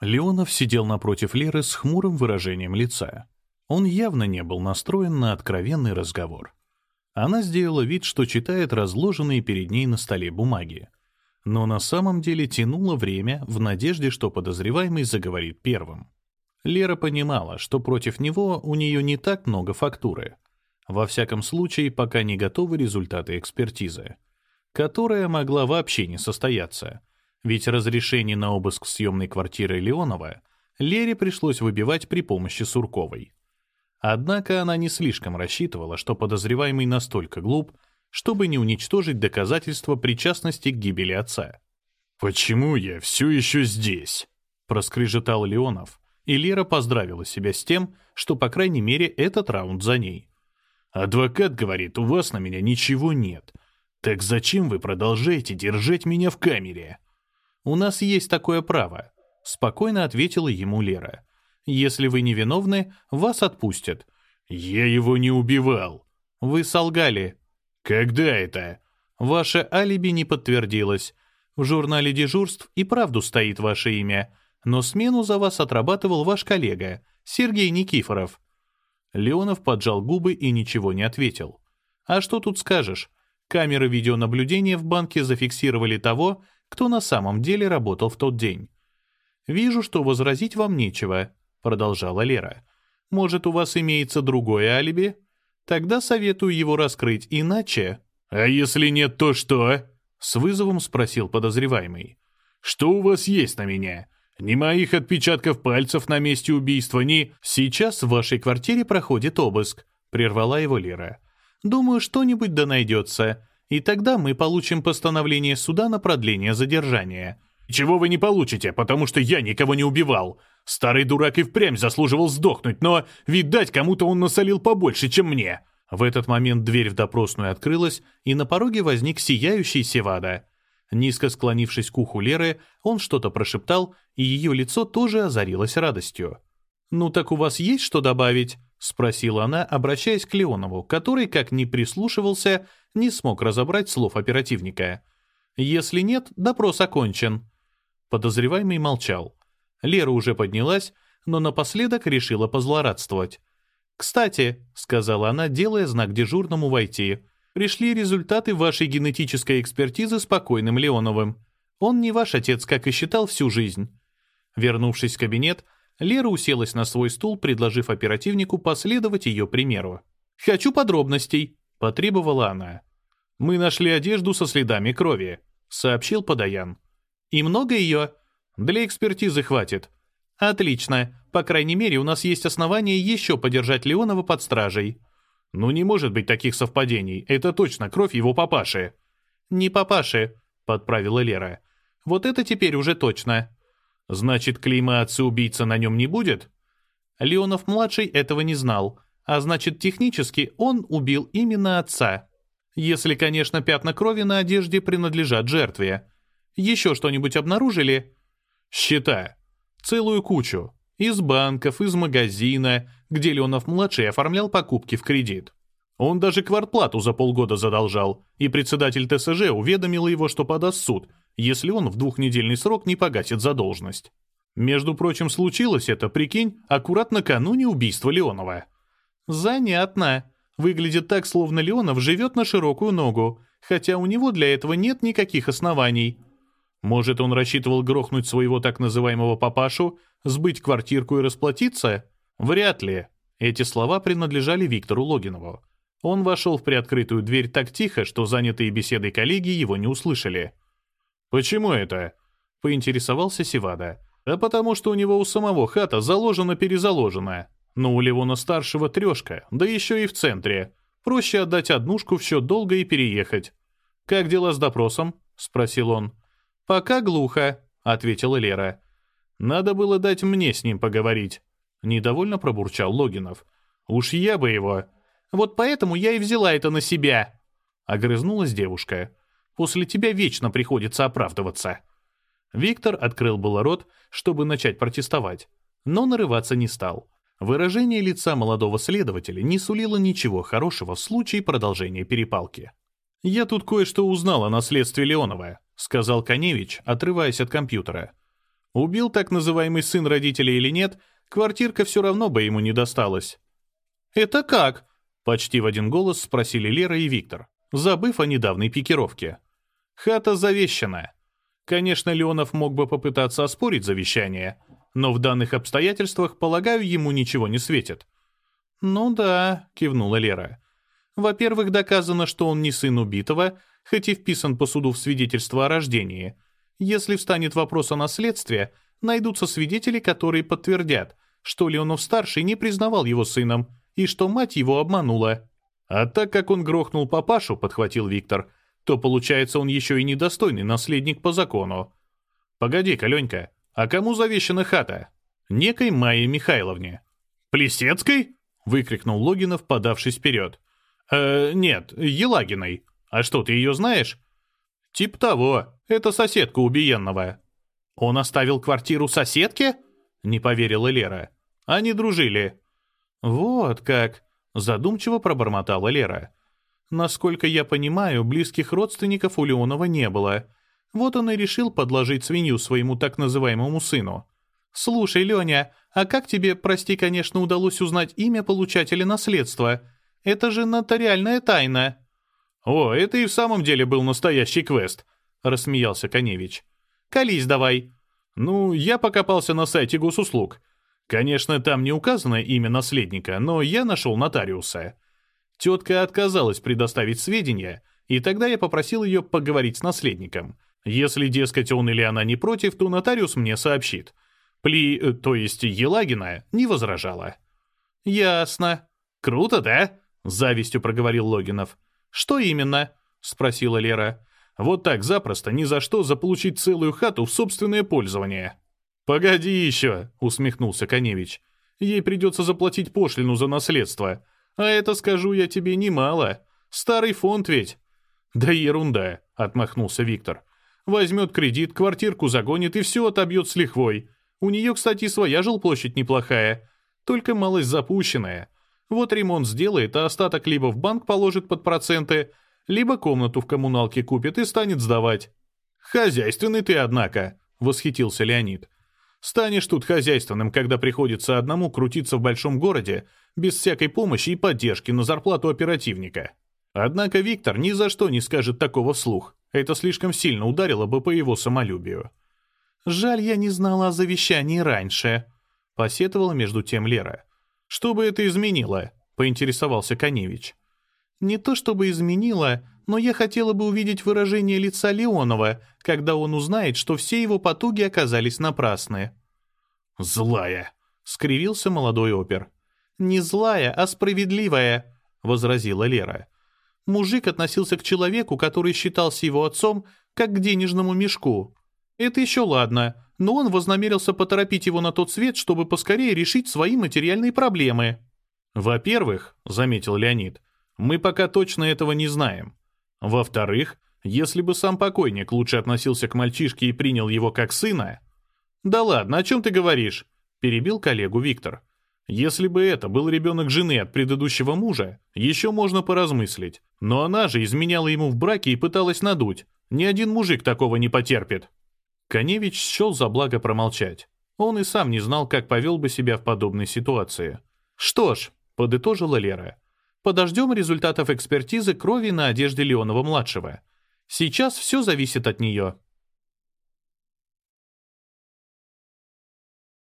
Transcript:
Леонов сидел напротив Леры с хмурым выражением лица. Он явно не был настроен на откровенный разговор. Она сделала вид, что читает разложенные перед ней на столе бумаги. Но на самом деле тянула время в надежде, что подозреваемый заговорит первым. Лера понимала, что против него у нее не так много фактуры. Во всяком случае, пока не готовы результаты экспертизы, которая могла вообще не состояться, ведь разрешение на обыск съемной квартиры Леонова Лере пришлось выбивать при помощи Сурковой. Однако она не слишком рассчитывала, что подозреваемый настолько глуп, чтобы не уничтожить доказательства причастности к гибели отца. «Почему я все еще здесь?» — проскрежетал Леонов, и Лера поздравила себя с тем, что, по крайней мере, этот раунд за ней. «Адвокат говорит, у вас на меня ничего нет. Так зачем вы продолжаете держать меня в камере?» «У нас есть такое право», — спокойно ответила ему Лера. Если вы невиновны, вас отпустят». «Я его не убивал». «Вы солгали». «Когда это?» «Ваше алиби не подтвердилось. В журнале дежурств и правду стоит ваше имя, но смену за вас отрабатывал ваш коллега, Сергей Никифоров». Леонов поджал губы и ничего не ответил. «А что тут скажешь? Камеры видеонаблюдения в банке зафиксировали того, кто на самом деле работал в тот день. Вижу, что возразить вам нечего. — продолжала Лера. «Может, у вас имеется другое алиби? Тогда советую его раскрыть, иначе...» «А если нет, то что?» — с вызовом спросил подозреваемый. «Что у вас есть на меня? Ни моих отпечатков пальцев на месте убийства, ни...» «Сейчас в вашей квартире проходит обыск», — прервала его Лера. «Думаю, что-нибудь да найдется, и тогда мы получим постановление суда на продление задержания». «Чего вы не получите, потому что я никого не убивал. Старый дурак и впрямь заслуживал сдохнуть, но, видать, кому-то он насолил побольше, чем мне». В этот момент дверь в допросную открылась, и на пороге возник сияющий Севада. Низко склонившись к уху Леры, он что-то прошептал, и ее лицо тоже озарилось радостью. «Ну так у вас есть что добавить?» — спросила она, обращаясь к Леонову, который, как ни прислушивался, не смог разобрать слов оперативника. «Если нет, допрос окончен». Подозреваемый молчал. Лера уже поднялась, но напоследок решила позлорадствовать. «Кстати», — сказала она, делая знак дежурному войти, «пришли результаты вашей генетической экспертизы с покойным Леоновым. Он не ваш отец, как и считал всю жизнь». Вернувшись в кабинет, Лера уселась на свой стул, предложив оперативнику последовать ее примеру. «Хочу подробностей», — потребовала она. «Мы нашли одежду со следами крови», — сообщил Подаян. «И много ее?» Для экспертизы хватит. Отлично. По крайней мере, у нас есть основания еще подержать Леонова под стражей. Ну не может быть таких совпадений. Это точно кровь его папаши. Не папаши, подправила Лера. Вот это теперь уже точно. Значит, клейма отца-убийца на нем не будет? Леонов-младший этого не знал, а значит, технически он убил именно отца. Если, конечно, пятна крови на одежде принадлежат жертве. Еще что-нибудь обнаружили? Счета. Целую кучу. Из банков, из магазина, где Леонов-младший оформлял покупки в кредит. Он даже квартплату за полгода задолжал, и председатель ТСЖ уведомил его, что подаст суд, если он в двухнедельный срок не погасит задолженность. Между прочим, случилось это, прикинь, аккурат накануне убийства Леонова. Занятно. Выглядит так, словно Леонов живет на широкую ногу, хотя у него для этого нет никаких оснований. Может, он рассчитывал грохнуть своего так называемого папашу, сбыть квартирку и расплатиться? Вряд ли. Эти слова принадлежали Виктору Логинову. Он вошел в приоткрытую дверь так тихо, что занятые беседой коллеги его не услышали. «Почему это?» — поинтересовался Севада. «А потому что у него у самого хата заложена-перезаложена. Но у Левона-старшего трешка, да еще и в центре. Проще отдать однушку в счет долга и переехать». «Как дела с допросом?» — спросил он. «Пока глухо», — ответила Лера. «Надо было дать мне с ним поговорить», — недовольно пробурчал Логинов. «Уж я бы его...» «Вот поэтому я и взяла это на себя», — огрызнулась девушка. «После тебя вечно приходится оправдываться». Виктор открыл было рот, чтобы начать протестовать, но нарываться не стал. Выражение лица молодого следователя не сулило ничего хорошего в случае продолжения перепалки. «Я тут кое-что узнал о наследстве Леонова», — сказал Коневич, отрываясь от компьютера. Убил так называемый сын родителей или нет, квартирка все равно бы ему не досталась. «Это как?» — почти в один голос спросили Лера и Виктор, забыв о недавней пикировке. «Хата завещана. Конечно, Леонов мог бы попытаться оспорить завещание, но в данных обстоятельствах, полагаю, ему ничего не светит». «Ну да», — кивнула Лера. «Во-первых, доказано, что он не сын убитого, хоть и вписан по суду в свидетельство о рождении. Если встанет вопрос о наследстве, найдутся свидетели, которые подтвердят, что Леонов-старший не признавал его сыном и что мать его обманула. А так как он грохнул папашу, подхватил Виктор, то получается он еще и недостойный наследник по закону. Погоди-ка, а кому завещана хата? Некой Майе Михайловне. Плесецкой? выкрикнул Логинов, подавшись вперед. «Э, нет, Елагиной. А что, ты ее знаешь?» «Тип того. Это соседка убиенного». «Он оставил квартиру соседке?» — не поверила Лера. «Они дружили». «Вот как», — задумчиво пробормотала Лера. «Насколько я понимаю, близких родственников у Леонова не было. Вот он и решил подложить свинью своему так называемому сыну. Слушай, Леня, а как тебе, прости, конечно, удалось узнать имя получателя наследства? Это же нотариальная тайна». «О, это и в самом деле был настоящий квест», — рассмеялся Коневич. «Колись давай». «Ну, я покопался на сайте госуслуг. Конечно, там не указано имя наследника, но я нашел нотариуса. Тетка отказалась предоставить сведения, и тогда я попросил ее поговорить с наследником. Если, дескать, он или она не против, то нотариус мне сообщит. Пли, э, то есть Елагина, не возражала». «Ясно. Круто, да?» — завистью проговорил Логинов. «Что именно?» — спросила Лера. «Вот так запросто, ни за что заполучить целую хату в собственное пользование». «Погоди еще», — усмехнулся Коневич. «Ей придется заплатить пошлину за наследство. А это, скажу я тебе, немало. Старый фонд ведь». «Да ерунда», — отмахнулся Виктор. «Возьмет кредит, квартирку загонит и все отобьет с лихвой. У нее, кстати, своя жилплощадь неплохая, только малость запущенная. Вот ремонт сделает, а остаток либо в банк положит под проценты, либо комнату в коммуналке купит и станет сдавать. «Хозяйственный ты, однако», — восхитился Леонид. «Станешь тут хозяйственным, когда приходится одному крутиться в большом городе, без всякой помощи и поддержки на зарплату оперативника». Однако Виктор ни за что не скажет такого вслух. Это слишком сильно ударило бы по его самолюбию. «Жаль, я не знала о завещании раньше», — посетовала между тем Лера. «Что бы это изменило?» — поинтересовался Коневич. «Не то чтобы изменило, но я хотела бы увидеть выражение лица Леонова, когда он узнает, что все его потуги оказались напрасны». «Злая», — скривился молодой опер. «Не злая, а справедливая», — возразила Лера. Мужик относился к человеку, который считался его отцом, как к денежному мешку. Это еще ладно, но он вознамерился поторопить его на тот свет, чтобы поскорее решить свои материальные проблемы. «Во-первых», — заметил Леонид, — «мы пока точно этого не знаем. Во-вторых, если бы сам покойник лучше относился к мальчишке и принял его как сына...» «Да ладно, о чем ты говоришь?» — перебил коллегу Виктор. «Если бы это был ребенок жены от предыдущего мужа, еще можно поразмыслить. Но она же изменяла ему в браке и пыталась надуть. Ни один мужик такого не потерпит». Коневич счел за благо промолчать. Он и сам не знал, как повел бы себя в подобной ситуации. «Что ж», — подытожила Лера, — «подождем результатов экспертизы крови на одежде Леонова-младшего. Сейчас все зависит от нее».